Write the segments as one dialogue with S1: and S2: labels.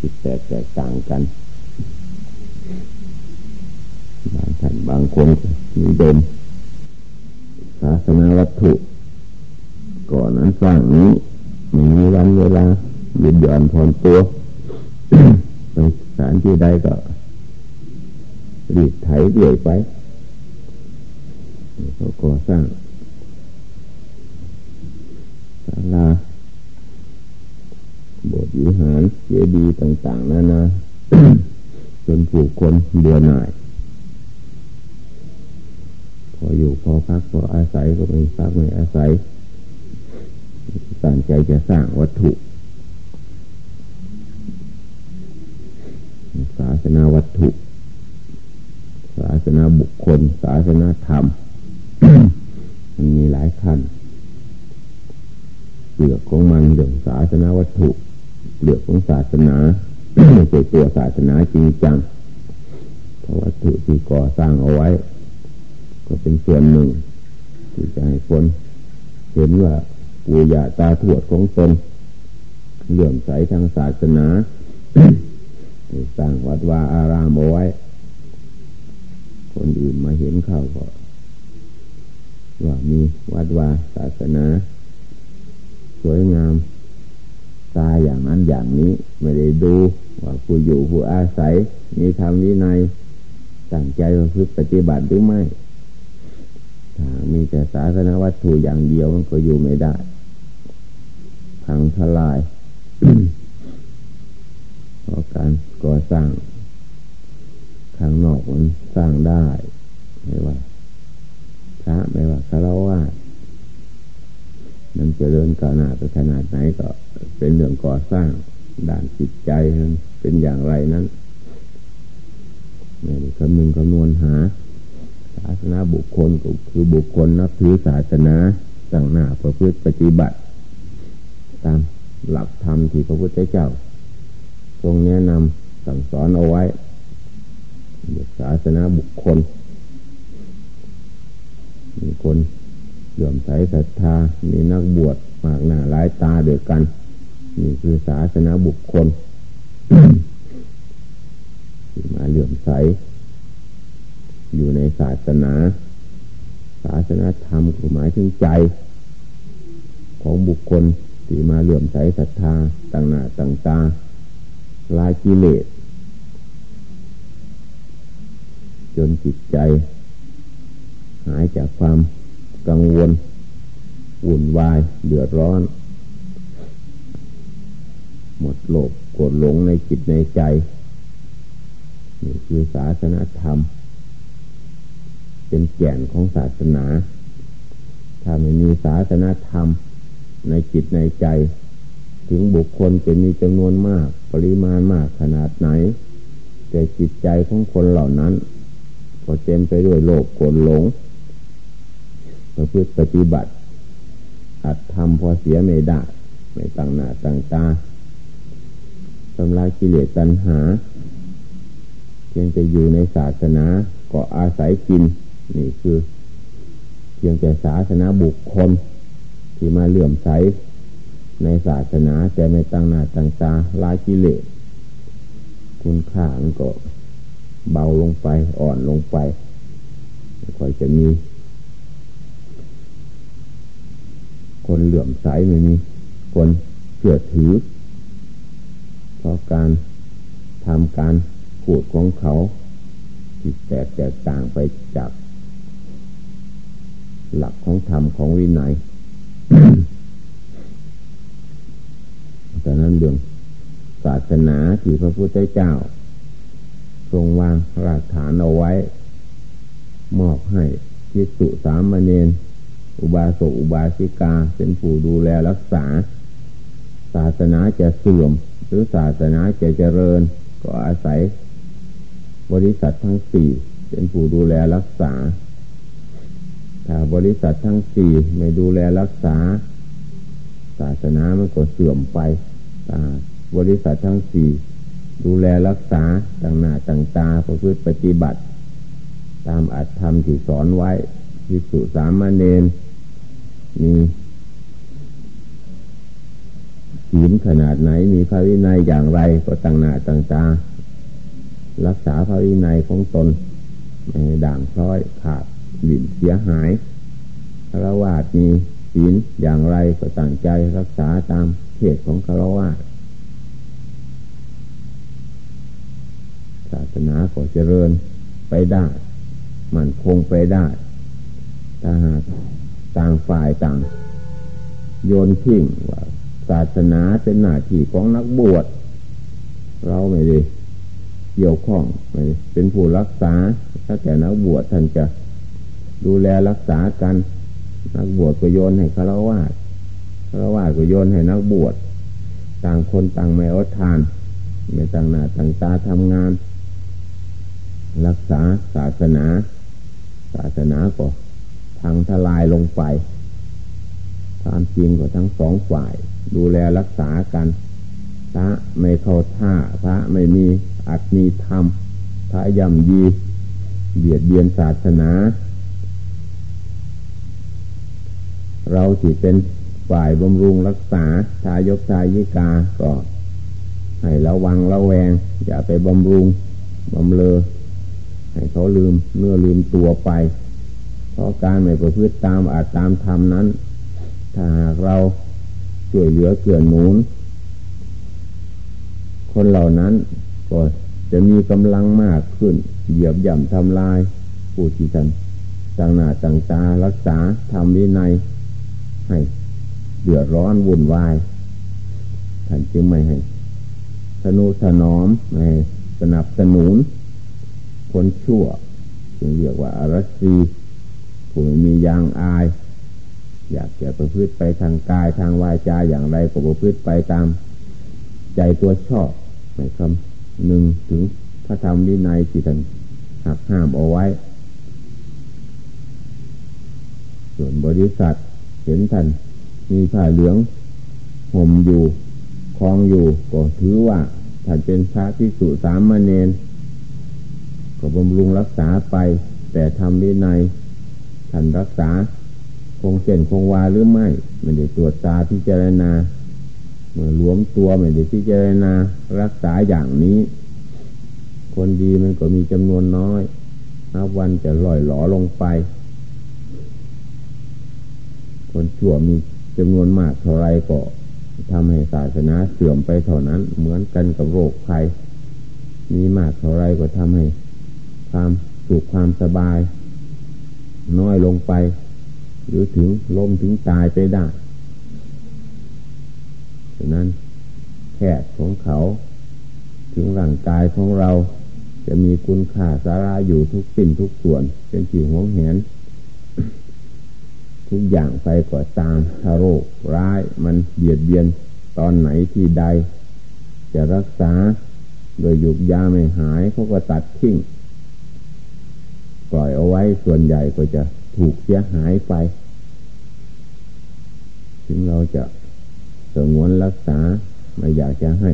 S1: จิตแตกแตกต่างกัน บางท่านบางคนมีเดิมศาสนาวัตถุ ก่อนนั้นสร้างนี้ไม่มีวันเวลาหยุดหย่อนผ่อนตัวไปสานที่ใดก็รีดไถเรื่อยไปเขาก่อสร้างศาลา บสถ์วิหารเจดีย์ต่างๆนานาจนผู้คนเบื่อหน่าย พออยู่พอพักพออาศัยก็ไม่พักไม่อาศัยตั้งใจจะสร้างวัตถุ ศาสนาวัตถุ ศาสนาบุคคล ศาสนาธรรม มันมีหลายขั้นเปลือกของมันเรื่องศาสนาวัตถุ เปลือกของศาสนาไม่ใช่ตัวศาสนาจริงจังเพราะวัตถุที่ก่อสร้างเอาไว้ ก็เป็นส่วนหนึ่ง ที่จะให้คนเห็นว่าปู่ย่าตาทวดของตนเลื่อมใสทางศาสนาสร้างวัดวาอารามเอาไว้ คนอื่นมาเห็นเข้าก็ว่ามีวัดวาศาสนา สวยงาม ตาอย่างนั้นอย่างนี้ไม่ได้ดูว่าผู้อยู่ผู้อาศัย มีธรรมวินัยตั้งใจประพฤติปฏิบัติหรือไม่ถ้ามีแต่ศาสนวัตถุอย่างเดียวมันก็อยู่ไม่ได้พังทลายเพราะการก่อสร้างข้างนอกมันสร้างได้ ไม่ว่าพระไม่ว่าคารวะ มันจะเริญก้าวหน้าไปขนาดไหนก็เป็นเรื่องก่อสร้างด่านจิตใจเป็นอย่างไรนั้นนี่คำนึงคำนวณหา ศาสนาบุคคลก็คือบุคคลนับถือศาสนาตั้งหน้าประพฤติปฏิบัติ ตามหลักธรรมที่พระพุทธเจ้า ทรงแนะนำสั่งสอนเอาไว้ศาสนาบุคคลมีคน ลื่อมใสศรัทธา มีนักบวชมากหน้าหลายตาเดียวกัน นี่คือศาสนาบุคคลที่มาเหลื่อมใส อยู่ในศาสนา ศาสนาธรรมหมายถึงใจ ของบุคคลที่มาเหลื่อมใสศรัทธาต่างหน้าต่างตาลายกิเลสจนจิตใจ หายจากความ กังวลวุ่นวายเดือดร้อน หมดโลภโกรธหลงในจิตในใจ นี่คือศาสนาธรรม เป็นแก่นของศาสนา ถ้าไม่มีศาสนาธรรม ในจิตในใจ ถึงบุคคลจะมีจำนวนมาก ปริมาณมากขนาดไหน แต่จิตใจของคนเหล่านั้น ก็เต็มไปด้วยโลภโกรธหลง ประพฤติปฏิบัติ อัดทำพอเสียไม่ได้ ไม่ตั้งหน้าตั้งตาทำลายกิเลสตัณหาเพียงจะอยู่ในศาสนาก็อาศัยกิน นี่คือ เพียงแต่ศาสนาบุคคล ที่มาเลื่อมใสในศาสนาแต่ไม่ตั้งหน้าตั้งตาลายกิเลสคุณค่ามันก็เบาลงไปอ่อนลงไปค่อยจะมี คนเหลื่อมใสไม่มี คนเชื่อถือ เพราะการทำการพูดของเขาที่แตกแตกต่างไปจาก หลักของธรรมของวินัยแต่นั้นเรื่องศาสนาที่พระพุทธเจ้า ทรงวางรากฐานเอาไว้ มอบให้ทิสุสามเณร อุบาสกอุบาสิกา เป็นผู้ดูแลรักษา ศาสนาจะเสื่อม หรือศาสนาจะเจริญ ก็อาศัย บริษัททั้งสี่เป็นผู้ดูแลรักษา ถ้าบริษัททั้งสี่ไม่ดูแลรักษา ศาสนามันก็เสื่อมไปบริษัททั้งสี่ดูแลรักษาต่างหน้าต่างตาประพฤติปฏิบัติ ตามอัตธรรมที่สอนไว้ที่สุสามเณร มีศีลขนาดไหน มีพระวินัยอย่างไรก็ตั้งหน้าตั้งตารักษาพระวินัยของตนไม่ด่างพร้อยขาดบินเสียหายฆราวาสมีศีลอย่างไรก็ตั้งใจรักษาตามเหตุของฆราวาสศาสนาก็เจริญไปได้ มันคงไปได้ถ้าหาก ต่างฝ่ายต่าง โยนทิ้งว่าศาสนาเป็นหน้าที่ของนักบวช เราไม่ได้เกี่ยวข้องไม่เป็นผู้รักษา ถ้าแต่นักบวชท่านจะดูแลรักษากัน นักบวชก็โยนให้ฆราวาสฆราวาสก็โยนให้นักบวช ต่างคนต่างไม่อดทาน ไม่ต่างหน้าต่างตาทำงาน รักษาศาสนา ศาสนาก็ พังทลายลงไปความจริงก็ทั้งสองฝ่าย ดูแลรักษากันพระไม่เข้าท่าพระไม่มีอัตมีธรรมพระย่ำยีเบียดเบียนศาสนา เราที่เป็นฝ่ายบำรุงรักษาทายกทายิกาก็ให้ระวังระแวง อย่าไปบำรุงบำเลอให้เขาลืมเนื้อลืมตัวไป ราะการไม่ประพฤติตามอาจตามธรรมนั้น ถ้าหากเราช่วยเหลือเกื้อหนุนคนเหล่านั้นก็จะมีกำลังมากขึ้น เหยียบย่ำทำลายผู้ที่ท่านต่างหน้าต่างตารักษาทำวินัยให้เดือดร้อนวุ่นวายท่านจึงไม่ให้สนุถนอมไม่สนับสนุน คนชั่วจึงเรียกว่าอารสี ผู้มียางอาย อยากจะประพฤติไปทางกายทางวาจาอย่างไรก็ประพฤติไปตาม ใจตัวชอบในคำหนึ่งถึงพระธรรมวินัยที่ท่านหักห้ามเอาไว้ ส่วนบริษัทเห็นท่านมีผ้าเหลืองห่มอยู่คลองอยู่ก็ถือว่าท่านเป็นพระที่สุสามมเณรก็บำรุงรักษาไป แต่ทำวินัย ท่านรักษา คงเส้นคงวาหรือไม่ไม่ได้ตรวจตาพิจารณาเมื่อรวมตัวไม่ได้พิจารณารักษาอย่างนี้ คนดีมันก็มีจำนวนน้อยนับวันจะลอยหลอลงไป คนชั่วมีจำนวนมากเท่าไรก็ทำให้ศาสนาเสื่อมไปเท่านั้น เหมือนกันกับโรคภัยมีมากเท่าไรก็ทำให้ ความสุขความสบาย น้อยลงไป หรือถึงล้มถึงตายไปได้ฉะนั้นแพทย์ของเขา ถึงร่างกายของเรา จะมีคุณค่าสาระอยู่ทุกสิ่งทุกส่วน เป็นสิ่งหวงเห็นทุกอย่างไปก่อตามถ้าโรคร้ายมันเบียดเบียนตอนไหนที่ใด จะรักษาโดยหยุกยาไม่หายเขาก็ตัดทิ้ง ปล่อยเอาไว้ส่วนใหญ่ก็จะถูกเสียหายไป ถึงเราจะสงวนรักษาไม่อยากจะให้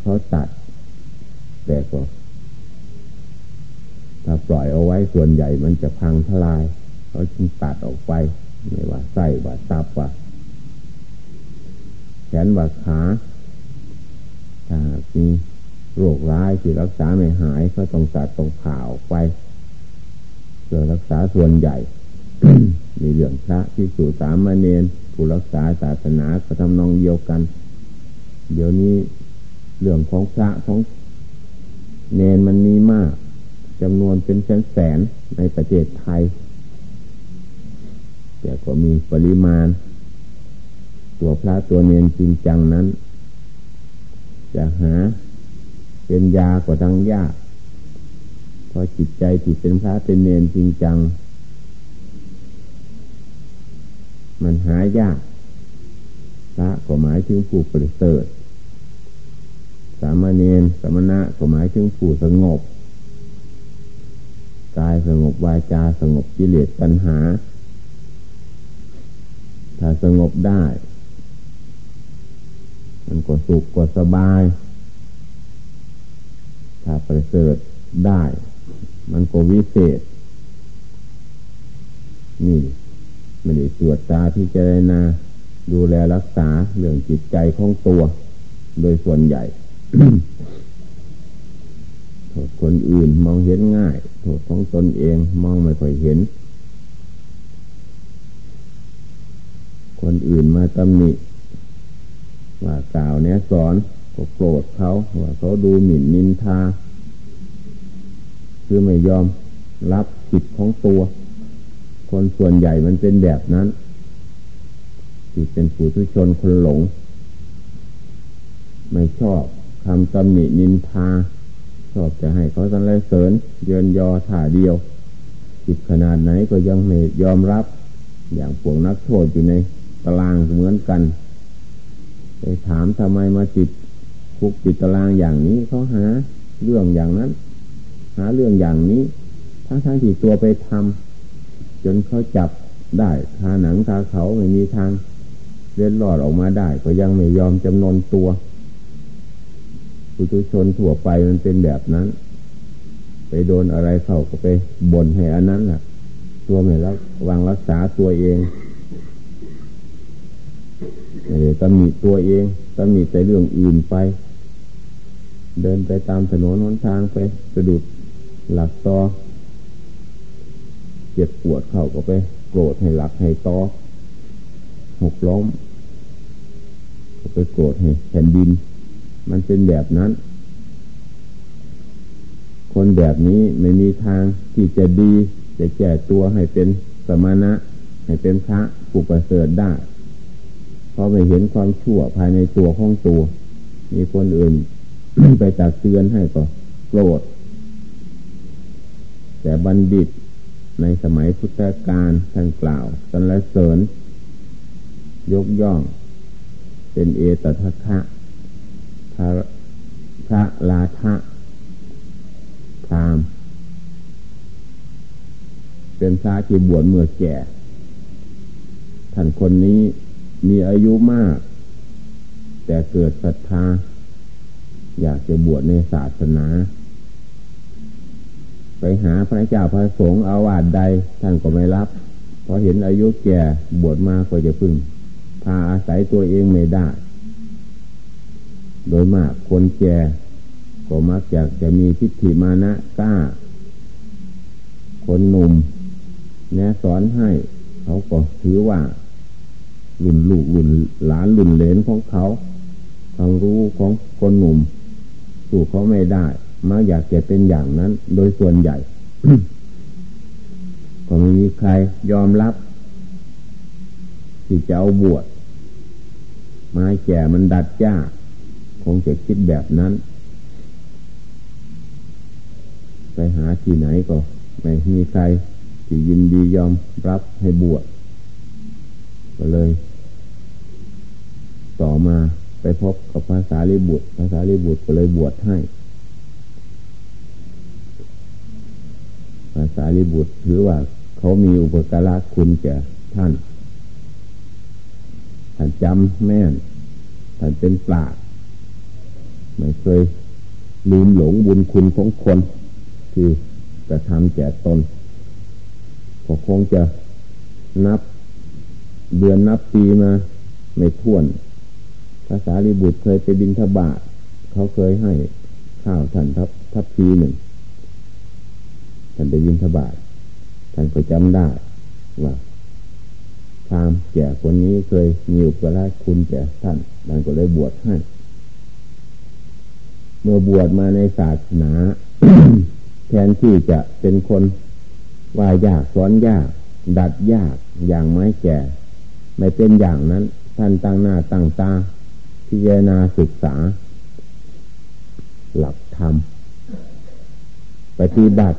S1: เขาตัด แต่ก็ถ้าปล่อยเอาไว้ส่วนใหญ่มันจะพังทลาย เขาจึงตัดออกไป ไม่ว่าไส้ว่าตับว่าแขนว่าขาถ้ามี โรคร้ายที่รักษาไม่หายก็ต้องตัดต้องผ่าออกไปเพื่อรักษาส่วนใหญ่ มีเรื่องพระที่สู่สามเณรผู้รักษาศาสนาก็ทำนองเดียวกัน เดี๋ยวนี้เรื่องของพระของเนนมันมีมากจำนวนเป็นแสนแสนในประเทศไทย แต่ก็มีปริมาณ ตัวพระตัวเนนจริงจังนั้น จะหา เป็นยากว่าทางยากเพราะจิตใจที่เป็นพระเป็นเนนจริงจัง มันหายากพระก็หมายถึงผู้ประเสริฐสามเณรสมณะก็หมายถึงผู้สงบกายสงบวาจาสงบกิเลสปัญหา ถ้าสงบได้ มันก็สุขก็สบาย ถ้าประเสริฐได้ มันก็วิเศษ นี่ไม่ได้ตรวจตาที่เจรนาดูแลรักษาเรื่องจิตใจของตัว โดยส่วนใหญ่โทษคนอื่นมองเห็นง่ายโทษของตนเองมองไม่ค่อยเห็น คนอื่นมาตำหนิว่ากล่าวเนี้ยสอน ก็โกรธเขาว่าเขาดูหมิ่นนินทา คือไม่ยอมรับผิดของตัว คนส่วนใหญ่มันเป็นแบบนั้นที่เป็นผู้ทุชนคนหลง ไม่ชอบคำตำหนินินทา ชอบจะให้เขาสรรเสริญ เยินยอถ่าเดียว จิตขนาดไหนก็ยังไม่ยอมรับ อย่างพวกนักโทษอยู่ในตารางเหมือนกันไปถามทำไมมาจิต คุกติดตารางอย่างนี้เขาหาเรื่องอย่างนั้น หาเรื่องอย่างนี้ทั้งทั้งที่ตัวไปทำจนเขาจับได้คาหนังคาเขาไม่มีทางเล่นหลอดออกมาได้ ก็ยังไม่ยอมจำนนตัวผู้ทุชนทั่วไปมันเป็นแบบนั้น ไปโดนอะไรเข้าก็ไปบ่นให้อันนั้นแหละตัวไม่รักวางรักษาตัวเองไม่ได้ตำหนิตัวเองตำหนิแต่เรื่องอื่นไป เดินไปตามถนนหนทางไปสะดุดหลักตอเจ็บปวดเข้าก็ไป โกรธให้หลักให้ตอหกล้มก็ไปโกรธให้แผ่นดิน มันเป็นแบบนั้น คนแบบนี้ไม่มีทางที่จะดีจะแก่ตัวให้เป็นสมณะ ให้เป็นพระผู้ประเสริฐได้ เพราะไม่เห็นความชั่วภายในตัวของตัว มีคนอื่น ไปตักเตือนให้ก็โกรธ แต่บัณฑิตในสมัยพุทธกาลท่านกล่าวสรรเสริญ ยกย่อง เป็นเอตทัคคะพระพระลาทะพรามเป็นพระที่บวชเมื่อแก่ ท่านคนนี้มีอายุมาก แต่เกิดศรัทธา อยากจะบวชในศาสนา ไปหาพระเจ้าพระสงฆ์อาวาสใดท่านก็ไม่รับ เพราะเห็นอายุแก่บวชมาก็จะพึ่ง พาอาศัยตัวเองไม่ได้ โดยมากคนแก่ก็มักอยากจะมีพิธีมานะกล้า คนหนุ่มแนะสอนให้ เขาก็ถือว่ารุ่นลูกรุ่นหลานรุ่นเลนของเขาความรู้ของคนหนุ่ม สู่เขาไม่ได้มาอยากจะเป็นอย่างนั้น โดยส่วนใหญ่ ก็ไม่มีใครยอมรับ ที่จะเอาบวชไม้แก่มันดัดยากคงจะคิดแบบนั้น ไปหาที่ไหนก็ไม่มีใครที่ยินดียอมรับให้บวชก็เลย ต่อมา ไปพบกับภาษาลิบุตรภาษาลิบุตรก็เลยบวชให้ภาษาลิบุตรถือว่าเขามีอุปการะคุณแก่ท่านท่านจำแม่นท่านเป็นปราดไม่เคยลืมหลงบุญคุณของคนที่จะทำแก่ตนก็คงจะนับเดือนนับปีมา ไม่ท้วน ภาษาลิบุตรเคยไปบินทบาทเขาเคยให้ข้าวท่านทับทับพีหนึ่งท่านไปบินทบาทท่านก็จำได้ว่าพามแก่คนนี้เคยมีอุปการะคุณแก่ท่านท่านก็เลยบวชให้ เมื่อบวชมาในศาสนาแทนที่จะเป็นคนว่ายากสอนยาก ดัดยากอย่างไม้แก่ ไม่เป็นอย่างนั้น ท่านตั้งหน้าตั้งตา พิจารณาศึกษา หลักธรรมปฏิบัติ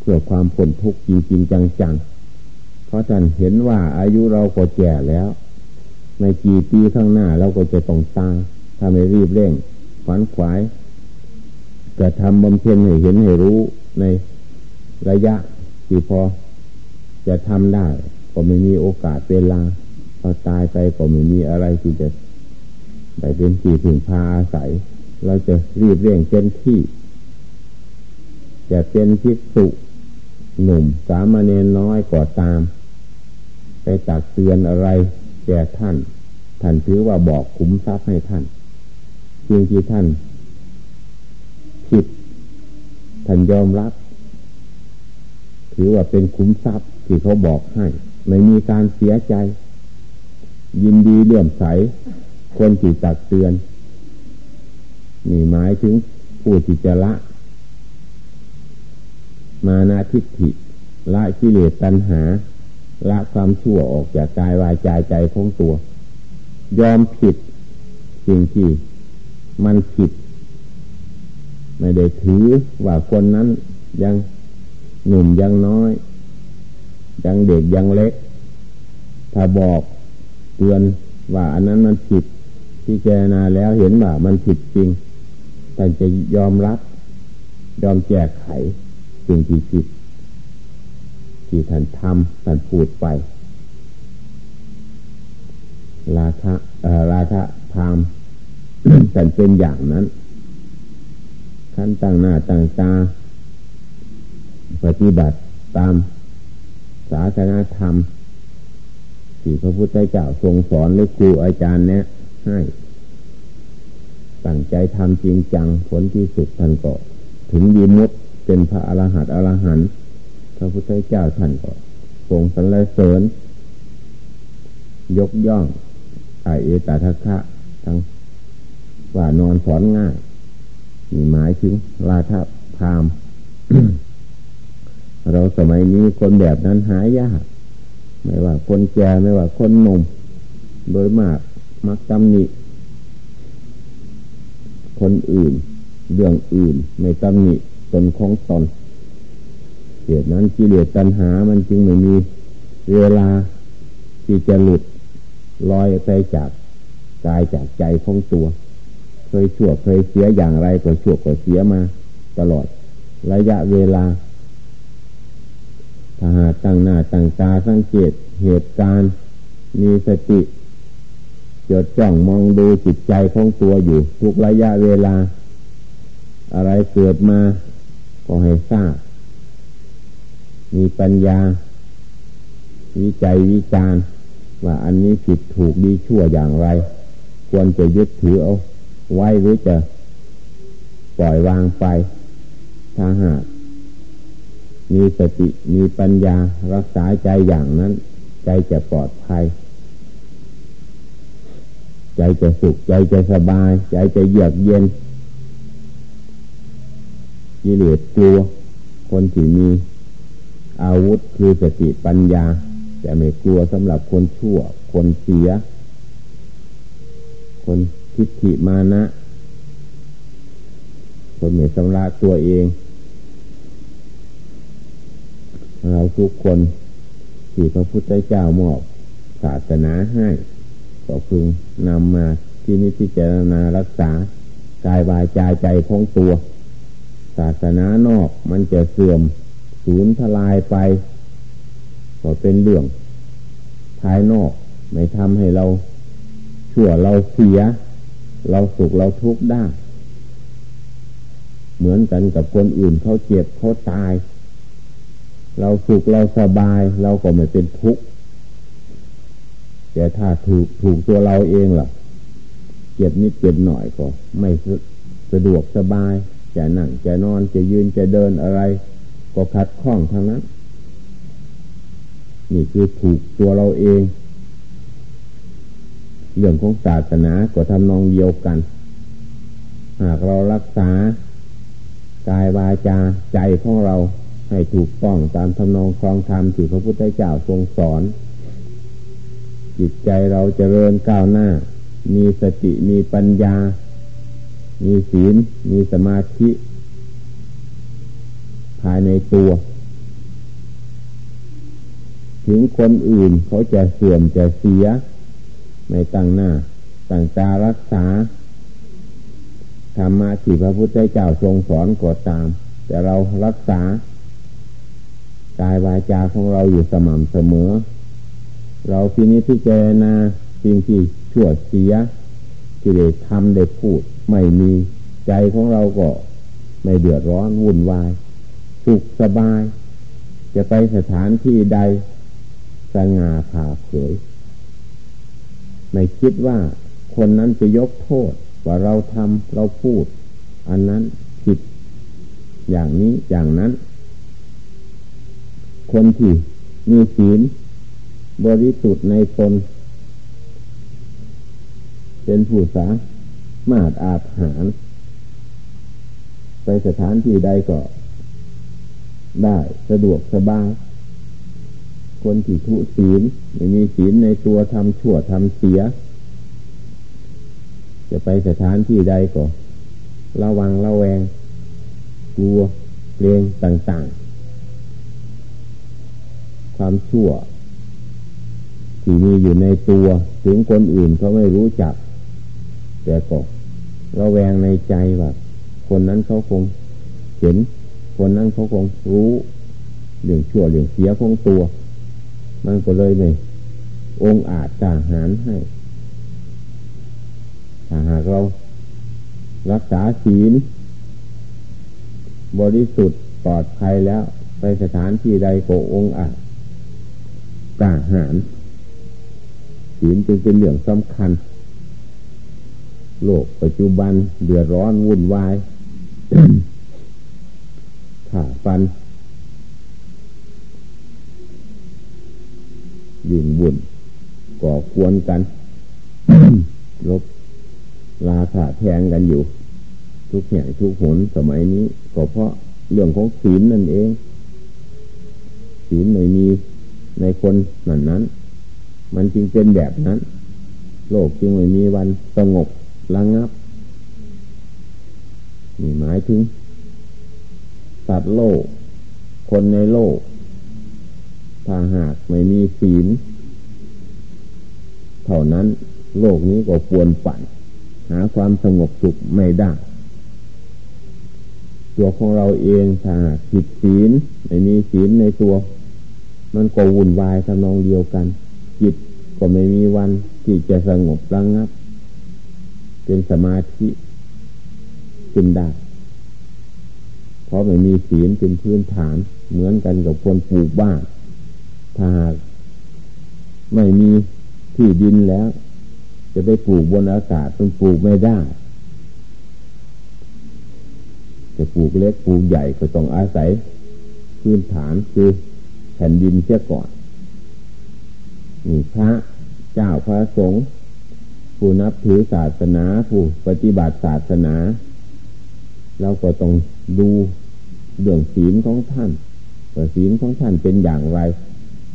S1: เพื่อความพ้นทุกข์จริงๆจังๆ เพราะท่านเห็นว่าอายุเราก็แก่แล้ว ในกี่ปีข้างหน้าเราก็จะต้องตายถ้าไม่รีบเร่งฝันขวายจะทำบำเพ็ญให้เห็นให้รู้ในระยะที่พอ จะทำได้ ก็ไม่มีโอกาสเวลาพอตายไปก็ไม่มีอะไรที่จะ ได้เป็นที่ถึงพาอาศัย เราจะรีบเร่งเต็มที่ จะเป็นภิกษุหนุ่มสามเณรน้อยก่อตาม ไปตักเตือนอะไรแก่ท่าน ท่านถือว่าบอกขุมทรัพย์ให้ท่านจริงที่ท่าน ผิด ท่านยอมรับ ถือว่าเป็นขุมทรัพย์ที่เขาบอกให้ ไม่มีการเสียใจ ยินดีเลื่อมใส คนที่ตักเตือน นี่หมายถึงผู้ที่จะละ มานาทิฏฐิ ละกิเลสตัณหา ละความชั่วออกจากกายวายใจใจของตัว ยอมผิดสิ่งที่มันผิด ไม่ได้ถือว่าคนนั้นยังหนุ่มยังน้อย ยังเด็กยังเล็ก ถ้าบอกเตือนว่าอันนั้นมันผิด ที่เจนาแล้วเห็นว่ามันผิดจริงแต่จะยอมรับ ยอมแก้ไขสิ่งที่ผิดที่ท่านทำท่านพูดไป ราคะราคะพามท่านเป็นอย่างนั้นขั้นตั้งหน้าตั้งตาปฏิบัติตามศาสนาธรรมที่พระพุทธเจ้าทรงสอนหรือครูอาจารย์เนี้ย ให้ ตั้งใจทำจริงจังผลที่สุดท่านก็ถึงดีมุดเป็นพระอรหันต์อรหันต์พระพุทธเจ้าท่านก็ทรงสรรเสริญ ยกย่องไอเอตาทัคะทั้งว่านอนสอนง่าย มีหมายถึงราธพาม เราสมัยนี้คนแบบนั้นหายาก ไม่ว่าคนแก่ไม่ว่าคนหนุ่ม โดยมาก มักตำหนิคนอื่น เรื่องอื่นไม่ตำหนิตนของตนเหตุนั้นกิเลสตัณหามันจึงไม่มีเวลาที่จะหลุดลอยไปจากกายจากใจของตัว เคยชั่วเคยเสียอย่างไรก็ชั่วก็เสียมา ตลอด ระยะเวลาถ้าหาตั้งหน้าตั้งตาสังเกตเหตุการณ์ มีสติ จดจ้องมองดูจิตใจของตัวอยู่ ทุกระยะเวลา อะไรเกิดมา ก็ให้ทราบ มีปัญญา วิจัยวิจารว่าอันนี้ผิดถูกดีชั่วอย่างไร ควรจะยึดถือเอาไว้หรือจะปล่อยวางไป ถ้าหากมีสติมีปัญญารักษาใจอย่างนั้น ใจจะปลอดภัย ใจจะสุขใจจะสบาย ใจจะเยือกเย็นกิเลสกลัว คนที่มีอาวุธคือสติปัญญาแต่ไม่กลัวสำหรับคนชั่ว คนเสีย คนทิฏฐิมานะ คนไม่สำราตัวเอง เราทุกคนที่พระพุทธเจ้ามอบศาสนาให้ ก็พึงนำมาที่นิพจารณารักษากายวายใจใจของตัว ศาสนานอกมันจะเสื่อมสูญทลายไป ก็เป็นเรื่องภายนอก ไม่ทำให้เราชั่วเราเสีย เราสุขเราทุกข์ได้ เหมือนกันกับคนอื่นเขาเจ็บเขาตาย เราสุขเราสบาย เราก็ไม่เป็นทุกข์ แต่ถ้าถูกถูกตัวเราเองล่ะ เจ็บนิดเจ็บหน่อยก็ไม่สะดวกสบาย จะนั่งจะนอนจะยืนจะเดินอะไร ก็ขัดข้องทางนั้น นี่คือถูกตัวเราเอง เรื่องของศาสนาก็ทำนองเดียวกัน หากเรารักษากายวาจาใจของเราให้ถูกต้องตามทำนองครองธรรมที่พระพุทธเจ้าทรงสอน จิตใจเราจเจริญก้าวหน้า มีสติมีปัญญา มีศีล มีสมาธิ ภายในตัว ถึงคนอื่นเขาจะเสื่อมจะเสีย ไม่ตั้งหน้า ตั้งตารักษาธรรมะที่พระพุทธเจ้าทรงสอนก็ตาม แต่เรารักษากายวาจาของเราอยู่สม่ำเสมอ เราพินิจพิจารณาสิ่งที่ชั่วเสีย ที่ได้ทำได้พูด ไม่มีใจของเราก็ไม่เดือดร้อนวุ่นวาย สุขสบาย จะไปสถานที่ใดสง่าผ่าเผย ไม่คิดว่าคนนั้นจะยกโทษว่าเราทำเราพูด อันนั้นผิด อย่างนี้อย่างนั้น คนที่มีศีล บริสุทธิ์ในตนเป็นผู้สามาดอาหาร ไปสถานที่ใดก็ ได้สะดวกสบายคนที่ทุศีลไม่มีศีลในตัวทำชั่วทำเสีย จะไปสถานที่ใดก็ ระวังระแวง กลัวเกรงต่าง ๆ ความชั่ว ที่มีอยู่ในตัว ถึงคนอื่นเขาไม่รู้จัก แต่ก็ระแวงในใจว่าคนนั้นเขาคงเห็น คนนั้นเขาคงรู้เรื่องชั่วเรื่องเสียของตัว มันก็เลยไม่องอาจกาหารให้ถ้าหากเรารักษาศีลบริสุทธิ์ปลอดภัยแล้ว ไปสถานที่ใดก็องอาจกาหาร ศีลจึงเป็นเรื่องสำคัญ โลกปัจจุบันเดือดร้อนวุ่นวายขาฟันยิ่งบุญก่อควรกันลบลาขาแทงกันอยู่ ทุกแห่งทุกหนสมัยนี้ก็เพราะเรื่องของศีลนั่นเอง ศีลไม่มีในคนนั้นนั้น มันจึงเป็นแบบนั้น โลกจึงไม่มีวันสงบระงับนี่หมายถึงสัตว์โลก คนในโลก ถ้าหากไม่มีศีล เท่านั้นโลกนี้ก็ควรปั่น หาความสงบสุขไม่ได้ ตัวของเราเองถ้าผิดศีล ไม่มีศีลในตัว มันก็วุ่นวายทำนองเดียวกัน จิตก็ไม่มีวันที่จะสงบระงับ เป็นสมาธิขึ้นได้เพราะไม่มีศีลเป็นพื้นฐาน เหมือนกันกับคนปลูกบ้านถ้าไม่มีที่ดินแล้ว จะไปปลูกบนอากาศมันปลูกไม่ได้ จะปลูกเล็กปลูกใหญ่ก็ต้องอาศัยพื้นฐานคือแผ่นดินเสียก่อน นี่พระเจ้าพระสงฆ์ผู้นับถือศาสนาผู้ปฏิบัติศาสนา เราก็ต้องดูเรื่องศีลของท่านว่าศีลของท่านเป็นอย่างไร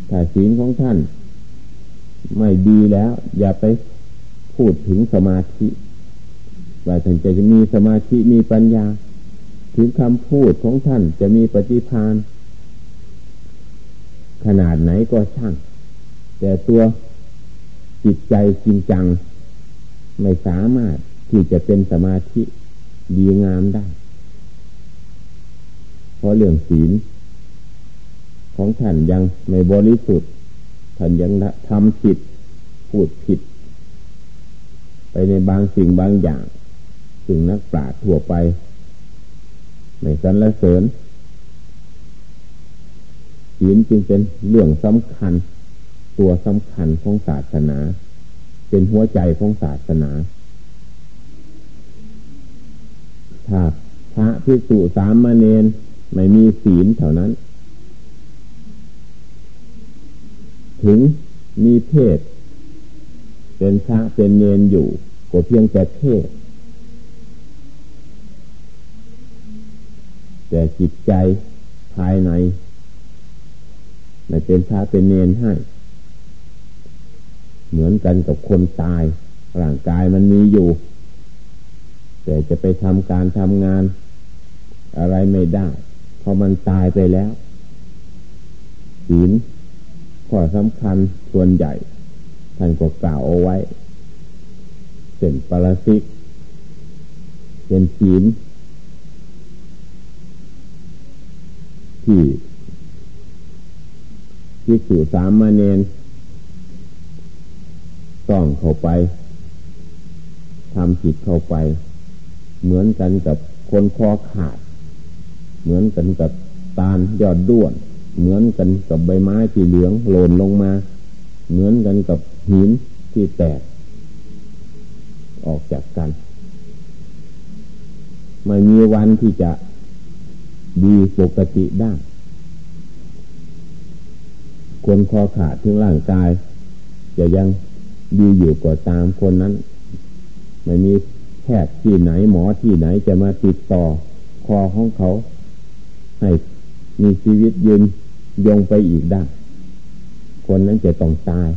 S1: ถ้าศีลของท่าน ไม่ดีแล้ว อย่าไปพูดถึงสมาธิ ว่าท่านจะมีสมาธิมีปัญญา ถึงคำพูดของท่านจะมีปฏิพานขนาดไหนก็ช่าง แต่ตัวจิตใจจริงจัง ไม่สามารถที่จะเป็นสมาธิดีงามได้ เพราะเรื่องศีล ของท่านยังไม่บริสุทธิ์ท่านยังทำผิดพูดผิด ไปในบางสิ่งบางอย่าง ถึงนักปราชญ์ทั่วไป ไม่สรรเสริญศีลจึงเป็นเรื่องสำคัญ ตัวสำคัญของศาสนา เป็นหัวใจของศาสนา ถ้าพระพิสุสามมาเนนไม่มีศีลเท่านั้น ถึงมีเพศ เป็นพระเป็นเนนอยู่ก็เพียงแต่เพศแต่จิตใจภายในไม่เป็นพระเป็นเนนให้ เหมือนกันกับคนตาย ร่างกายมันมีอยู่ แต่จะไปทำการทำงาน อะไรไม่ได้ เพราะมันตายไปแล้วศีลข้อสำคัญส่วนใหญ่ ท่านก็กล่าวเอาไว้เป็นปรสิกเป็นศีลที่ที่สู่สามมาเนน ต้องเข้าไปทำจิตเข้าไป เหมือนกันกับคนคอขาด เหมือนกันกับตาลยอดด้วน เหมือนกันกับใบไม้ที่เหลืองหล่นลงมา เหมือนกันกับหินที่แตก ออกจากกัน ไม่มีวันที่จะดีปกติได้คนคอขาดถึงร่างกาย จะยัง ดีอยู่กว่าตามคนนั้น ไม่มีแพทย์ที่ไหนหมอที่ไหนจะมาติดต่อ คอของเขา ให้มีชีวิตยืนยงไปอีกได้ คนนั้นจะต้องตาย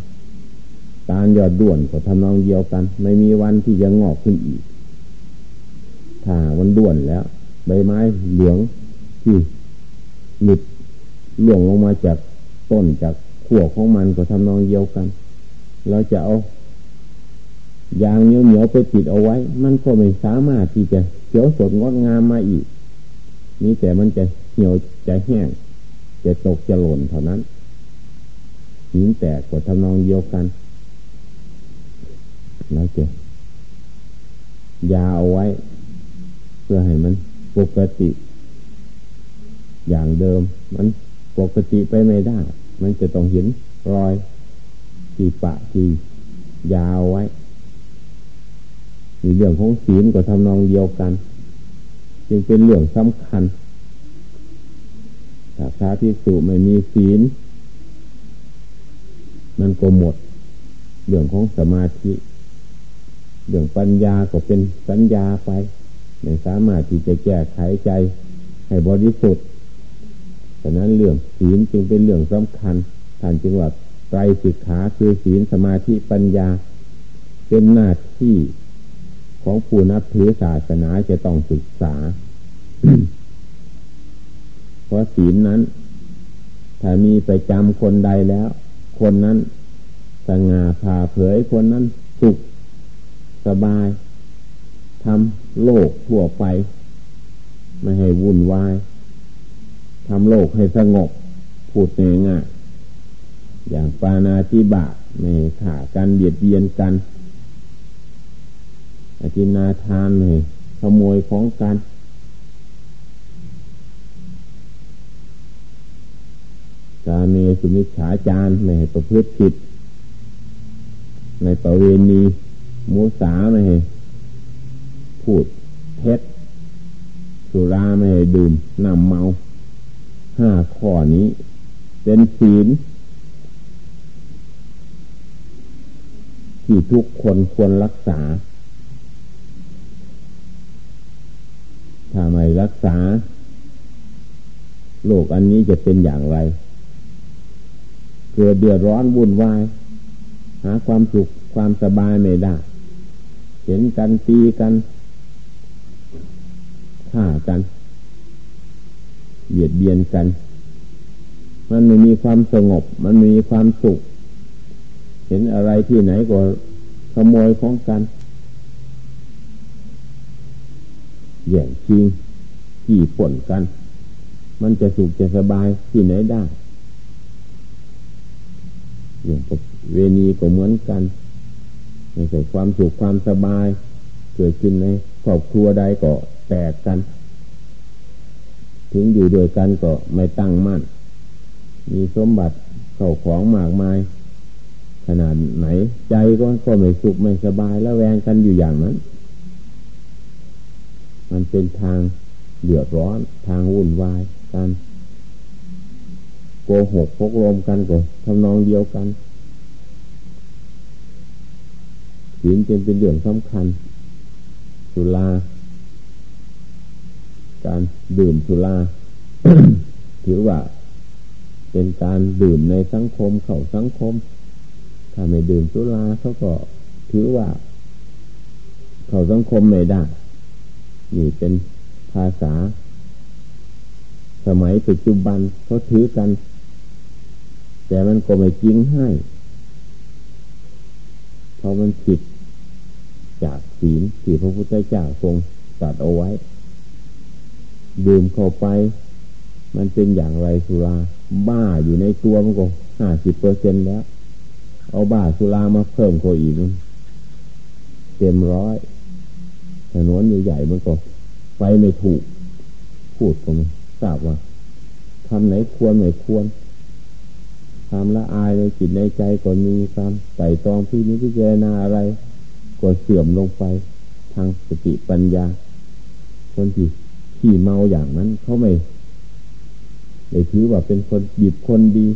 S1: ตายอดด้วนก็ทำนองเดียวกัน ไม่มีวันที่จะงอกขึ้นอีก ถ้าวันด้วนแล้ว ใบไม้เหลืองที่หลุดหลวงลงมาจากต้นจากขั้วของมันก็ทำนองเดียวกัน เราจะเอายางเหนียวเหนียวไปติดเอาไว้ มันก็ไม่สามารถที่จะเขียวสดงดงามมาอีก นี่แต่มันจะเหี่ยวจะแห้ง จะตกจะหล่นเท่านั้นหินแตกก็ทำนองเดียวกันแล้วจะยาเอาไว้ เพื่อให้มันปกติ อย่างเดิม มันปกติไปไม่ได้ มันจะต้องเห็นรอย ที่ปะที่ยาวไว้มีเรื่องของศีลก็ทำนองเดียวกัน จึงเป็นเรื่องสำคัญถ้าพระพิสุไม่มีศีล มันก็หมด เรื่องของสมาธิ เรื่องปัญญาก็เป็นสัญญาไปไม่สามารถที่จะแก้ไขใจ ให้บริสุทธิ์ฉะนั้นเรื่องศีลจึงเป็นเรื่องสำคัญท่านจึงว่า ไตรสิกขาคือศีลสมาธิปัญญา เป็นหน้าที่ของผู้นับถือศาสนาจะต้องศึกษา เพราะศีลนั้น ถ้ามีไปจำคนใดแล้ว คนนั้นสง่าผ่าเผยคนนั้นสุขสบายทำโลกทั่วไป ไม่ให้วุ่นวายทำโลกให้สงบพูดง่ายๆ อย่างปานาธิบาไม่ข่ากันเบียดเบียนกันอธินาทานเลยขโมยของกันกาเมสุมิฉาจารไม่ให้ประพฤติผิด ในประเวณีมุสาไม่ให้พูดเท็จสุราไม่ให้ดื่มน้ำเมาห้าข้อนี้ เป็นศีล ที่ทุกคนควรรักษา ถ้าไม่รักษา โลกอันนี้จะเป็นอย่างไร เกิดเดือดร้อนวุ่นวาย หาความสุขความสบายไม่ได้ เห็นกันตีกันฆ่ากันเบียดเบียนกัน มันไม่มีความสงบ มันไม่มีความสุข เห็นอะไรที่ไหนก็ขโมยของกันแย่งชิงขี่ผลกัน มันจะสุขจะสบายที่ไหนได้อย่างเวนีก็เหมือนกันไม่ใช่ความสุขความสบาย เกิดขึ้นในครอบครัวใดก็แตกกัน ถึงอยู่ด้วยกันก็ไม่ตั้งมั่น มีสมบัติเข้าของมากมาย ขนาดไหน ใจก็ก็ไม่สุขไม่สบายแล้วแวงกันอยู่อย่างนั้น มันเป็นทางเดือดร้อน ทางวุ่นวายกันโกหกพกลมกันก็ทำนองเดียวกันศีลจึงเป็นเรื่องสำคัญ สุรา การดื่มสุรา ถือว่า เป็นการดื่มในสังคม เข้าสังคม ถ้าไม่ดื่มสุราเขาก็ถือว่า เขาสังคมไม่ได้ นี่เป็นภาษา สมัยปัจจุบันเขาถือกัน แต่มันก็ไม่จริงให้เพราะมันผิดจากศีลที่พระพุทธเจ้าทรงตัดเอาไว้ ดื่มเข้าไป มันเป็นอย่างไรสุรา บ้าอยู่ในตัวมันก็ห้าสิบเปอร์เซ็นแล้ว เอาบ้าสุรามาเพิ่มเขาอีกเต็มร้อยถนนใหญ่ๆมันก็ไปไม่ถูก พูดก็ไม่ทราบว่าทำไหนควรไม่ควรทำละอายในจิตในใจก็มีความไต่ตองที่นี้พิจารณาอะไรก็เสื่อมลงไป ทางสติปัญญา คนที่ขี่เมาอย่างนั้นเขาไม่ได้ถือว่าเป็นคนดีคนดี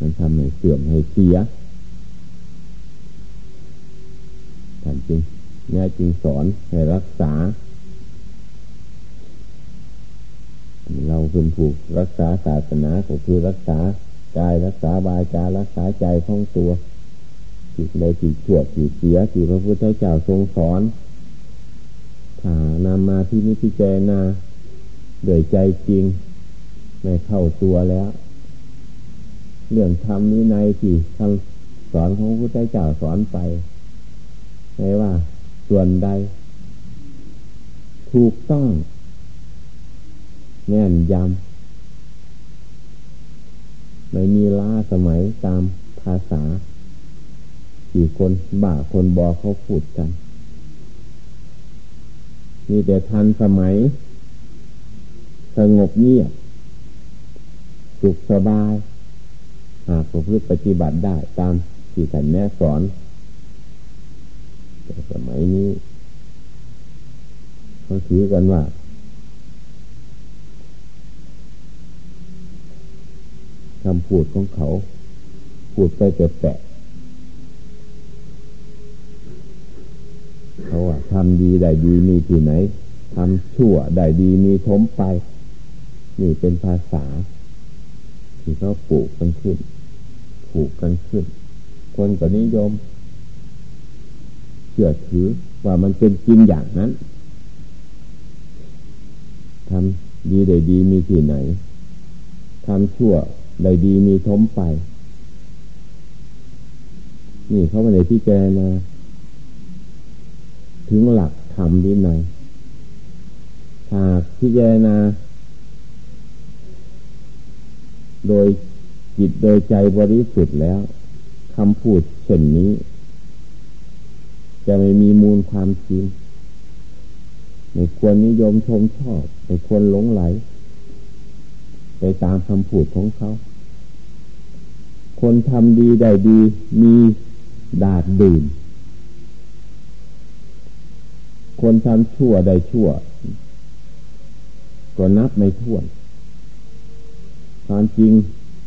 S1: มันทำให้เสื่อมให้เสียท่านจริงแน่จริงสอนให้รักษา เราเป็นผู้รักษาศาสนาก็คือรักษากายรักษาบายจารักษาใจของตัวจิตใดจิตชั่วจิตเสียจิตพระพุทธเจ้าทรงสอนถ้านำมาที่นิพพานาโดยใจจริงไม่เข้าตัวแล้ว เรื่องธรรมนี้ในที่คำสอนของพระพุทธเจ้าสอนไปไม่ว่า ส่วนใด ถูกต้องแน่นยำไม่มีล้าสมัยตามภาษาที่คนบ้าคนบอเขาพูดกันมีแต่ทันสมัย สงบเงียบสุขสบาย หากประพฤติปฏิบัติได้ตามที่ท่านแนะสอนแต่สมัยนี้เขาถือกันว่าคำพูดของเขา พูดไปแปะเขาว่าทำดีได้ดีมีที่ไหนทำชั่วได้ดีมีทมไป นี่เป็นภาษา ที่เขาปลูกกันขึ้น ผูกกันขึ้น คนก็นิยม เชื่อถือว่ามันเป็นจริงอย่างนั้นทำดีได้ดีมีที่ไหนทำชั่วได้ดีมีทมไป นี่เขาไม่ได้พิจารณาถึงหลักธรรมวินัยหากพิจารณาโดย จิตโดยใจบริสุทธิ์แล้วคำพูดเช่นนี้ จะไม่มีมูลความจริงไม่ควรนิยมชมชอบไม่ควรหลงไหล ไปตามคำพูดของเขา คนทำดีได้ดีมีดาดดื่ม คนทำชั่วได้ชั่ว ก็นับไม่ถ้วนความจริง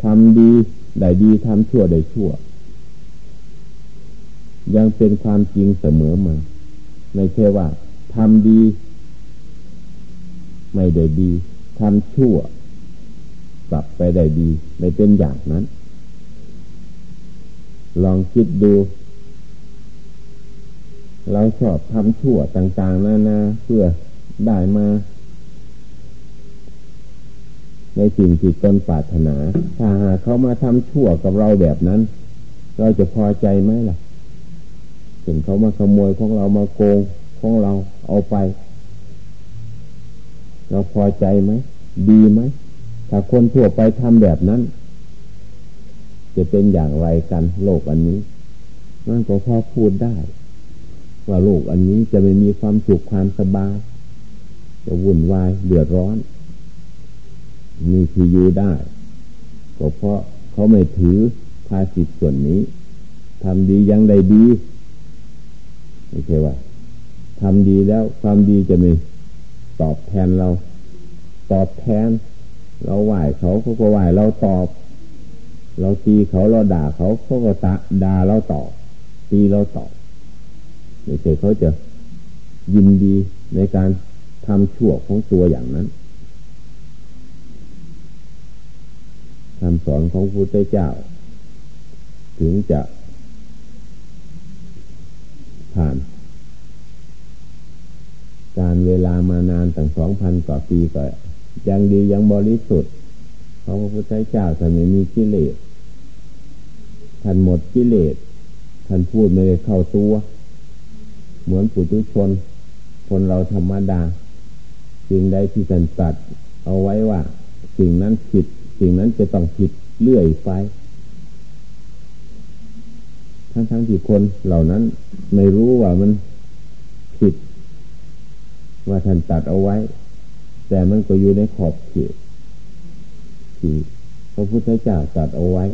S1: ทำดีได้ดีทำชั่วได้ชั่ว ยังเป็นความจริงเสมอมา ไม่ใช่ว่าทำดี ไม่ได้ดีทำชั่วกลับไปได้ดี ไม่เป็นอย่างนั้น ลองคิดดู เราชอบทำชั่วต่าง ๆนานาเพื่อได้มา ในสิ่งที่ตนปรารถนา ถ้าหาเขามาทำชั่วกับเราแบบนั้น เราจะพอใจไหมล่ะถึงเขามาขโมยของเรามาโกงของเราเอาไป เราพอใจไหมดีไหมถ้าคนทั่วไปทำแบบนั้น จะเป็นอย่างไรกันโลกอันนี้นั่นก็พอพูดได้ ว่าโลกอันนี้จะไม่มีความสุขความสบายจะวุ่นวายเดือดร้อน มีที่อยู่ได้ ก็เพราะเขาไม่ถือภาสิทส่วนนี้ทำดียังใดดีไม่ใช่ว่าทำดีแล้วความดีจะไม่ตอบแทนเรา ตอบแทน เราไหวเขาเขาก็ไหวเราตอบ เราตีเขาเราด่าเขาเขาก็ตะด่าเราตอบ ตีเราตอบไม่ใช่เขาจะยินดีในการทำชั่วของตัวอย่างนั้น คำสอนของพระพุทธเจ้า ถึงจะผ่าน การเวลามานานตั้งสองพันกว่าปีก็ยังดียังบริสุทธิ์เพราะพระพุทธเจ้าท่านไม่มีกิเลสท่านหมดกิเลสท่านพูดไม่ได้เข้าตัว เหมือนปุถุชน คนเราธรรมดาสิ่งใดที่สันตัด เอาไว้ว่า สิ่งนั้นผิด สิ่งนั้นจะต้องผิดเรื่อยไป ทั้งทั้งที่คนเหล่านั้น ไม่รู้ว่ามันผิด ว่าท่านตัดเอาไว้ แต่มันก็อยู่ในขอบเขตที่พระพุทธเจ้าตัดเอาไว้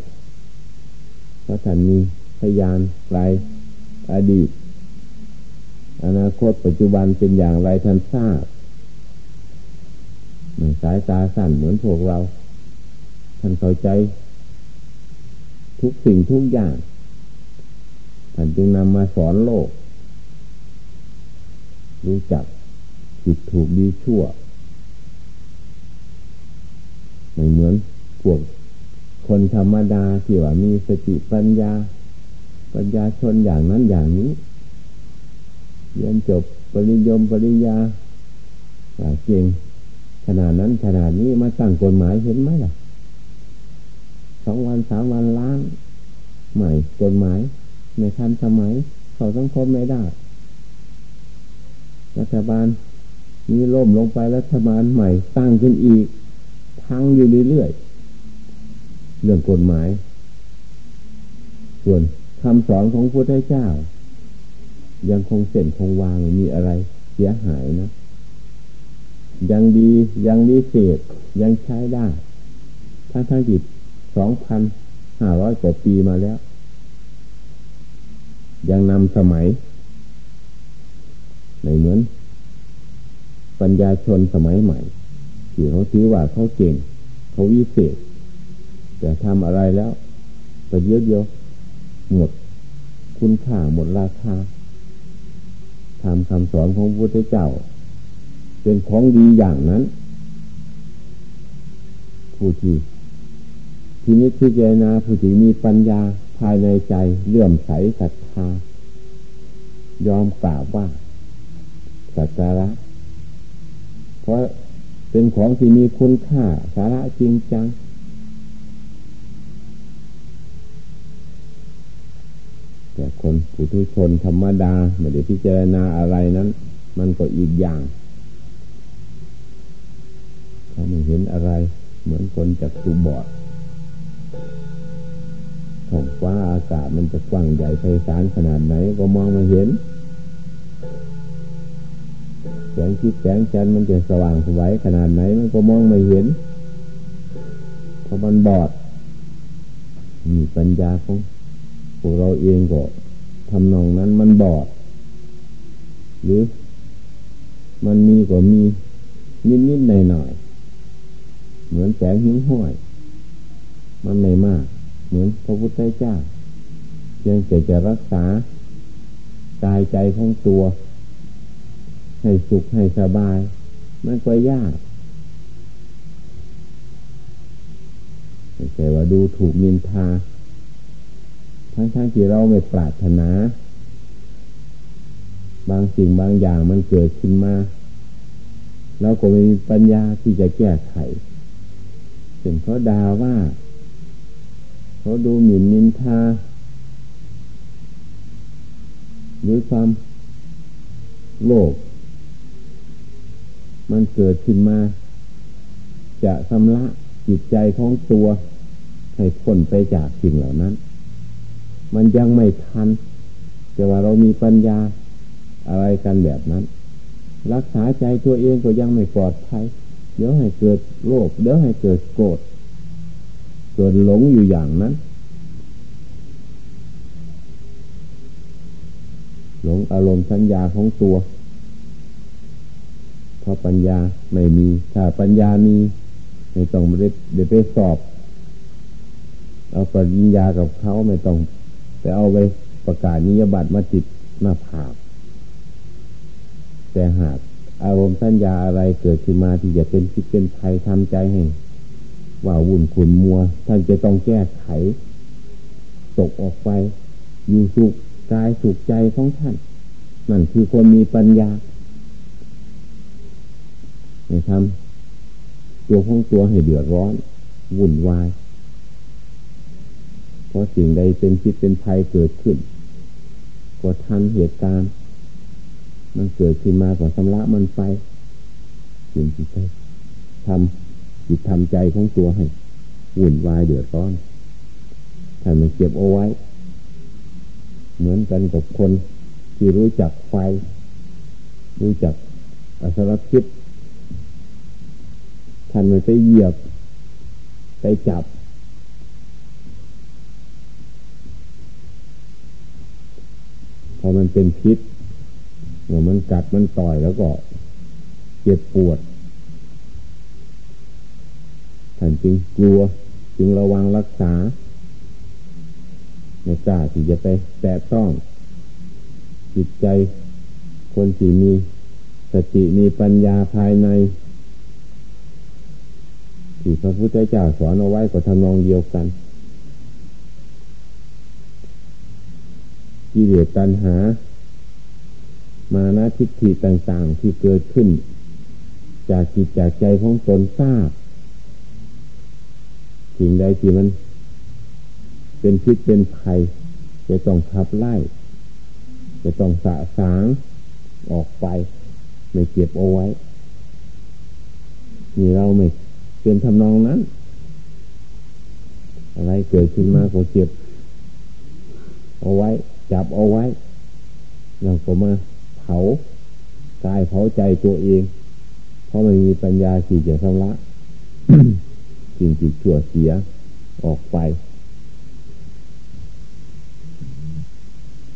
S1: พราะท่านมีพยานไกลอดีต อนาคตปัจจุบันเป็นอย่างไรท่านทราบไม่สายตาสั้นเหมือนพวกเรา ท่านเข้าใจ ทุกสิ่งทุกอย่างท่านจึงนำมาสอนโลก รู้จักผิดถูกดีชั่วไม่เหมือนพวกคนธรรมดาที่ว่ามีสติปัญญา ปัญญาชนอย่างนั้นอย่างนี้เรียนจบปริญญมปริญญาเก่งขนาดนั้นขนาดนี้มาตั้งกฎหมายเห็นไหมล่ะ องวันสามวันล้านใหม่กฎหมายในทันสมัยเขาสังคมไม่ได้ รัฐบาลมีล่มลงไปรัฐบาลใหม่ตั้งขึ้นอีกพังอยู่เรื่อยๆเรื่องกฎหมาย ส่วนคำสอนของพระพุทธเจ้า ยังคงเส้นคงวางมีอะไรเสียหายนะ ยังดียังดีเศษยังใช้ได้ทั้งทั้งจิต สองพันห้าร้อยกว่าปีมาแล้ว ยังนำสมัยในเหมือน ปัญญาชนสมัยใหม่ ที่เขาถือว่าเขาเก่ง เขาวิเศษ แต่ทำอะไรแล้วไปเยอะเดียว หมด คุณค่าหมดราคาทำคำสอนของพระพุทธเจ้า เป็นของดีอย่างนั้นผู้ที่ ทีนี้พิจารณาผู้ที่มีปัญญาภายในใจเลื่อมใสศรัทธายอมกราบว่าสัจจาระ เพราะเป็นของที่มีคุณค่าสาระจริงจัง แต่คนผู้ทุชนธรรมดาไม่ได้พิจารณาอะไรนั้น มันก็อีกอย่างเขาไม่เห็นอะไร เหมือนคนจากสุบอดท้อ ฟ้าอากาศมันจะกว้างใหญ่ไพศาลขนาดไหนก็มองไม่เห็น แสงทิศแสงจันทร์มันจะสว่างสวยขนาดไหนมันก็มองไม่เห็นเพราะมันบอดมีปัญญาของพวกเราเองก็ทำนองนั้นมันบอด หรือมันมีก็มีนิดนิดหน่อยหน่อยเหมือนแสงหิ้งห้อย มันไม่มาก เหมือนพระพุทธเจ้ายังจะจะรักษากายใจของตัว ให้สุขให้สบาย มันก็ยากไม่ใช่ว่าดูถูกนินทา ทั้งๆที่เราไม่ปรารถนา บางสิ่งบางอย่างมันเกิดขึ้นมาเราก็ไม่มีปัญญาที่จะแก้ไขเห็นเขาะดาว่า เขาดูหมิ่นนินทาหรือความโลภมันเกิดขึ้นมา จะชำระจิตใจของตัว ให้พ้นไปจากสิ่งเหล่านั้น มันยังไม่ทันแต่ว่าเรามีปัญญาอะไรกันแบบนั้น รักษาใจตัวเองก็ยังไม่ปลอดภัยเดี๋ยวให้เกิดโรคเดี๋ยวให้เกิดโกรธ เกิดหลงอยู่อย่างนั้น หลงอารมณ์สัญญาของตัว เพราะปัญญาไม่มี ถ้าปัญญามีไม่ต้องเดไปสอบ เอาปัญญากับเขาไม่ต้องแต่เอาไปประกาศนิยบัตรมาจิตหน้าผากแต่หากอารมณ์สัญญาอะไรเกิดขึ้นมาที่จะเป็นคิดเป็นภัยทำใจให้ ว่าวุ่นขุนมัว ท่านจะต้องแก้ไข ตกออกไป อยู่สุขกายสุขใจของท่าน นั่นคือคนมีปัญญาไม่ทำตัวของตัวให้เดือดร้อน วุ่นวาย เพราะสิ่งใดเป็นคิดเป็นภัยเกิดขึ้นก็ทันเหตุการณ์ มันเกิดขึ้นมาก่อนสำละมันไปสิ่งที่ใช่ทำ จิตทำใจของตัวให้วุ่นวายเดือดร้อนถ้าไม่เก็บเอาไว้ เหมือนกันกับคนที่รู้จักไฟ รู้จักอสรพิษท่านมันไปเหยียบ ไปจับ พอมันเป็นพิษเมื่อมันกัดมันต่อยแล้วก็ เจ็บปวดท่านจึงกลัวจึงระวังรักษาไม่กล้าที่จะไปแตะต้อง จิตใจคนที่มีสติมีปัญญาภายใน ที่พระพุทธเจ้าสอนเอาไว้ก็ทำนองเดียวกันกิเลสตัณหา มานะทิฏฐิต่างๆที่เกิดขึ้น จากจิตจากใจของตนทราบ สิ่งใดที่มัน เป็นพิษเป็นภัยจะต้องขับไล่ จะต้องสะสางออกไป ไม่เก็บเอาไว้ นี่เราไม่เป็นทำนองนั้น อะไรเกิดขึ้นมาก็เก็บ เอาไว้ จับเอาไว้เราก็มาเผากายเผาใจตัวเอง เพราะไม่มีปัญญาที่จะชำระ สิ่งที่ชั่วเสียออกไป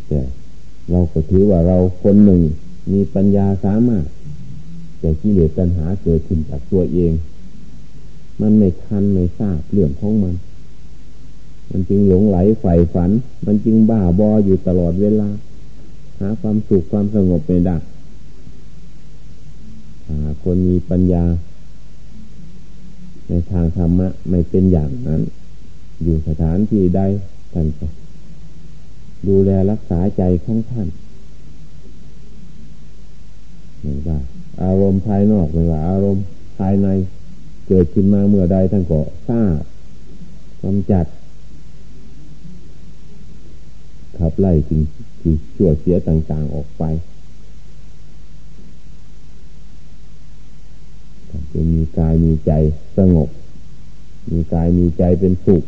S1: แต่เราก็ถือว่าเราคนหนึ่งมีปัญญาสามารถ แต่กิเลสตัณหาเกิดขึ้นจากตัวเอง มันไม่ทันไม่ทราบเรื่องของมัน มันจึงหลงไหลใฝ่ฝัน มันจึงบ้าบออยู่ตลอดเวลา หาความสุขความสงบไม่ได้คนมีปัญญา ในทางธรรมะไม่เป็นอย่างนั้น อยู่สถานที่ใดท่านก็ดูแลรักษาใจของท่านไม่ว่าอารมณ์ภายนอกไม่ว่าอารมณ์ภายในเกิดขึ้นมาเมื่อใดท่านก็ทราบกำจัด ขับไล่สิ่งชั่วเสียต่างๆออกไป จะมีกายมีใจสงบ มีกายมีใจเป็นสุข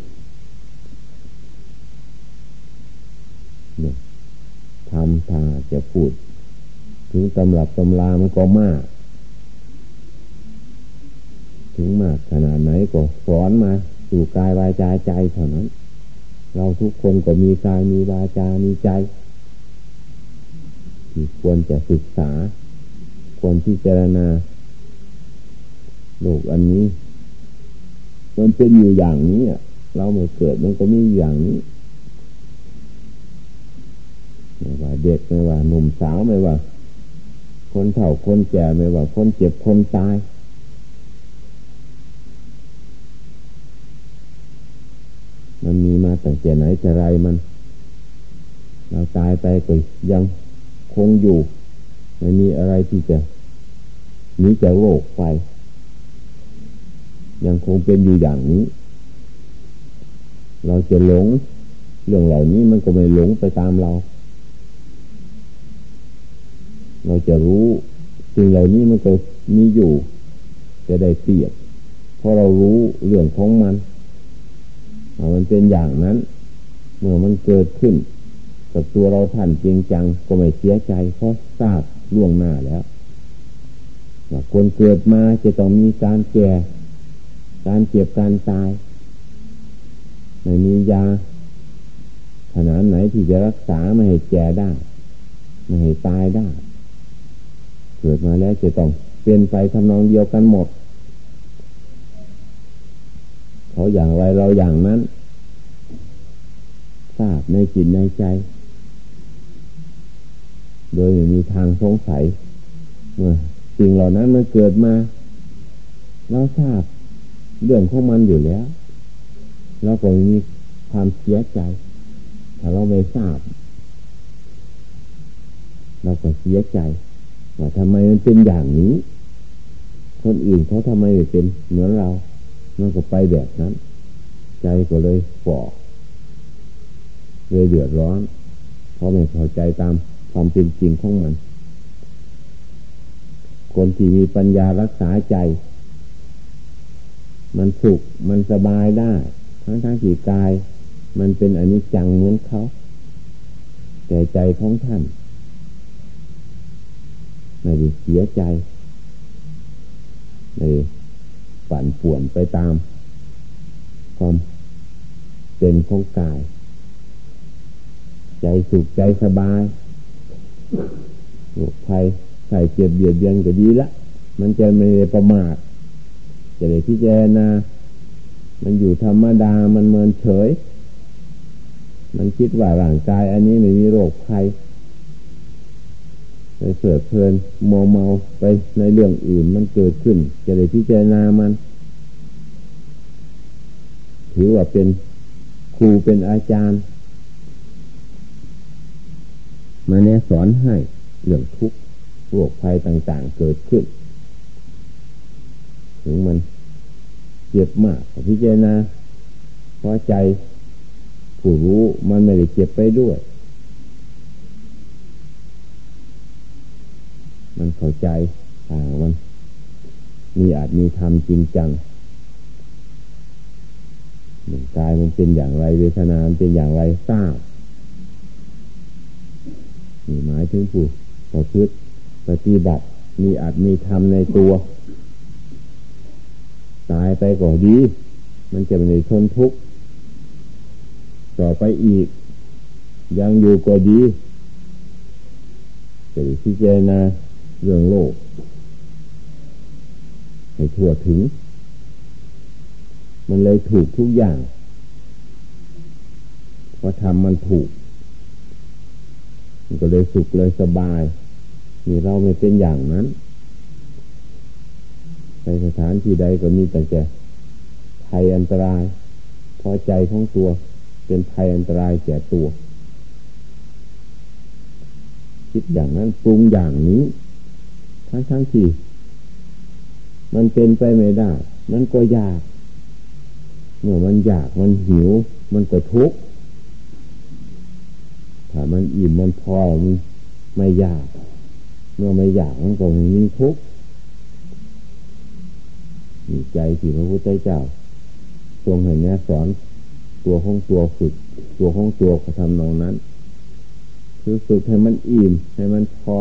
S1: ทำทาจะพูด ถึงตำรับตำรามันก็มาก ถึงมากขนาดไหนก็สอนมาสู่กายวาจาใจเท่านั้น เราทุกคนก็มีกายมีวาจามีใจที่ควรจะศึกษา ควรที่เจรณา โลกอันนี้ มันเป็นอยู่อย่างนี้เราไม่เกิดมันก็มีอย่างนี้ไม่ว่าเด็กไม่ว่าหนุ่มสาวไม่ว่า คนเฒ่าคนแก่ไม่ว่า คนเจ็บคนตาย มันมีมาตั้งแต่ไหนแต่ไรมัน เราตายไปก็ยังคงอยู่ ไม่มีอะไรที่จะหนีจากโลกไป ยังคงเป็นอยู่อย่างนี้ เราจะหลงเรื่องเหล่านี้มันก็ไม่หลงไปตามเรา เราจะรู้สิ่งเหล่านี้มันก็มีอยู่ จะได้เปรียบเพราะเรารู้เรื่องของมันมันเป็นอย่างนั้น เมื่อมันเกิดขึ้นกับตัวเราท่านจริงจังก็ไม่เสียใจ เพราะทราบล่วงหน้าแล้วว่าคนเกิดมาจะต้องมีการแก่ การเจ็บการตายไม่มียาขนาดไหนที่จะรักษาไม่ให้แก่ได้ ไม่ให้ตายได้ เกิดมาแล้วจะต้องเปลี่ยนไปทำนองเดียวกันหมดเขาอย่างไรเราอย่างนั้นทราบในจิตในใจ โดยไม่มีทางสงสัยเมื่อสิ่งเหล่านั้นมันเกิดมาเราทราบ เรื่องของมันอยู่แล้วเราก็มีความเสียใจ ถ้าเราไม่ทราบ เราก็เสียใจว่าทำไมมันเป็นอย่างนี้ คนอื่นเขาทำไมไม่เป็นเหมือนเรามันก็ไปแบบนั้น ใจก็เลยฝ่อเลยเดือดร้อน เพราะไม่พอใจตามความเป็นจริงของมัน คนที่มีปัญญารักษาใจ มันสุขมันสบายได้ ทั้งทั้งที่กาย มันเป็นอนิจจังเหมือนเขาแต่ใจของท่านไม่ได้เสียใจไม่ปั่นป่วนไปตาม ความเป็นของกาย ใจสุขใจสบายภัยใส่เจ็บเบียดเบียนก็ดีละ มันจะไม่ประมาท จะได้พิจารณา มันอยู่ธรรมดา มันเมินเฉย มันคิดว่าร่างกาย อันนี้ไม่มีโรคภัยไปเสือเพลินมอเมาไปในเรื่องอื่นมันเกิดขึ้น จะได้พิจารณามัน ถือว่าเป็นครูเป็นอาจารย์ มาแนะสอนให้เรื่องทุกข์โรคภัยต่าง ๆ เกิดขึ้น ถึงมัน เจ็บมากพิจารณาเพราะใจผู้รู้มันไม่ได้เจ็บไปด้วย มันเข้าใจอ่ามัน มีอาจมีธรรมจริงจังหนึ่งกายมันเป็นอย่างไร เวทนาเป็นอย่างไรทราบนี่หมายถึงผู้ประพอคิปฏิบัติ มีอาจมีธรรมในตัว ตายไปก็ดี มันจะไม่ได้ทนทุกข์ต่อไปอีก ยังอยู่ก็ดีจะพิจารณาเรื่องโลก ให้ทั่วถึง มันเลยถูกทุกอย่างเพราะทำมันถูก มันก็เลยสุขเลยสบาย นี่เราไม่เป็นอย่างนั้น ในสถานที่ใดก็มีแต่แก่ภัยอันตราย เพราะใจของตัวเป็นภัยอันตรายแก่ตัว คิดอย่างนั้นปรุงอย่างนี้ ทั้งทั้งที่มันเป็นไปไม่ได้ มันก็ยาก เมื่อมันอยากมันหิว มันก็ทุกข์ถ้ามันอิ่มมันพอมันไม่อยาก เมื่อไม่อยากมันก็มีทุกข์ ใจที่พระพุทธเจ้า ทรงเห้แนะสอนตัวของตัวฝึก ตัวของตัวกระทำนองนั้น คือฝึกให้มันอิ่มให้มันพอ